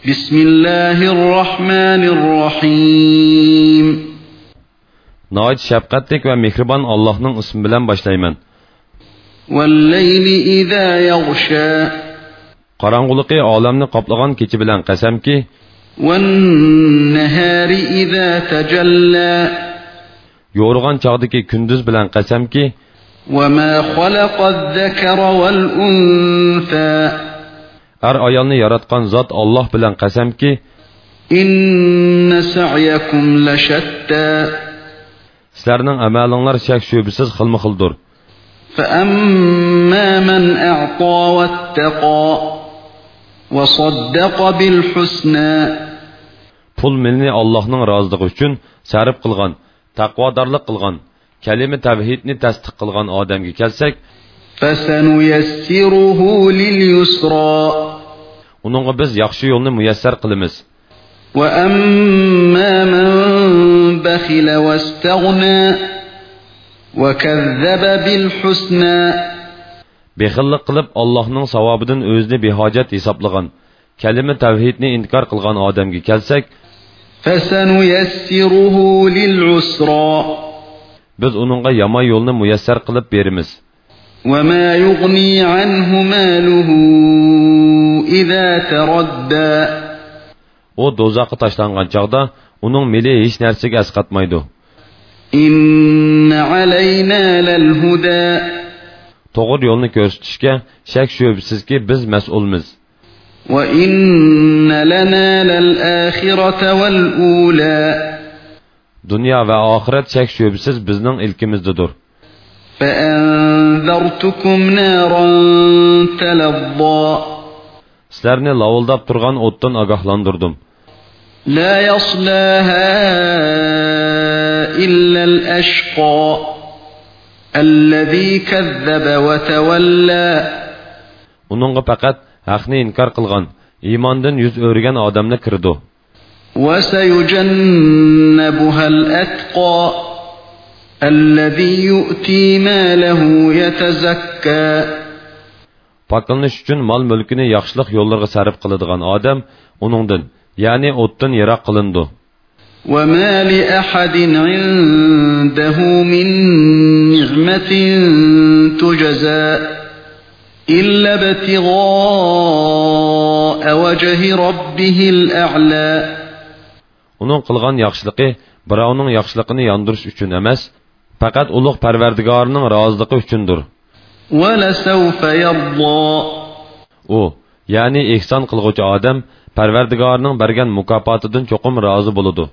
بسم الله الرحمن الرحيم نهاية شفقتك ومهربان الله نن اسم بلن başlayman. والليل إذا يغشى Qorong'uliqi olamni qoplagan kechi bilan قسمكي والنهار إذا تجلى يورغان chog'dagi kunduz bilan قسمكي وما خلق الذكر والأنثى er ayolni yaratgan zot Alloh bilan qasamki, إن سعيكم لشتى sizlarning amalinglar shak shubisiz xilma-xildir. فأما من أعطى واتقى وصدق بالحسنى Pul milni Allohning roziligi uchun sarf qilgan, taqvodorlik qilgan, kalima tavhidni tasdiq qilgan odamga kelsak, فسنيسره لليسرى uningga biz yaxshi yo'lni muyassar qilamiz. وأما من بخل واستغنى وكذب بالحسنى Bexillik qilib Allohning savobidan o'zini behojat hisoblagan, kalima tavhidni inkor qilgan odamga kelsak, فسنيسره للعسرى biz uningga yomon yo'lni muyassar qilib beramiz. وما يغني عنه ماله إذا تردى u do'zaxga tashlangan chog'da uning mili hech narsaga asqatmaydi إن علينا للهدى to'g'ri yo'lni ko'rsatishga shak shubsizki biz mas'ulmiz وإن لنا للآخرة والأولى dunyo va oxirat shak shubsiz bizning ilkimizdadir فأنذرتكم نارا تلظى sizlarni lovuldab turgan o'tdan ogohlantirdim لا يصلاها إلا الأشقى الذي كذب وتولى uningga faqat haqni inkor qilgan iymondan yuz o'rgan odamni kirdi وسيجنبها الأتقى الذي يؤتي ماله يتزكى poklanish uchun mol mulkini yaxshilik yo'llarga sarf qiladigan odam uningdan ya'ni o'tdan yiroq qilindi وما لأحد عنده من نعمة تجزى إلا ابتغاء وجه ربه الأعلى uning qilgan yaxshiligi birovning yaxshiligini yondirish uchun emas faqat ulug' parvardigorining roziligi uchundir ولسوف يرضى u ya'ni ehson qilg'uvchi odam parvardigorining bergan mukofotidan cho'qim rozi bo'ladi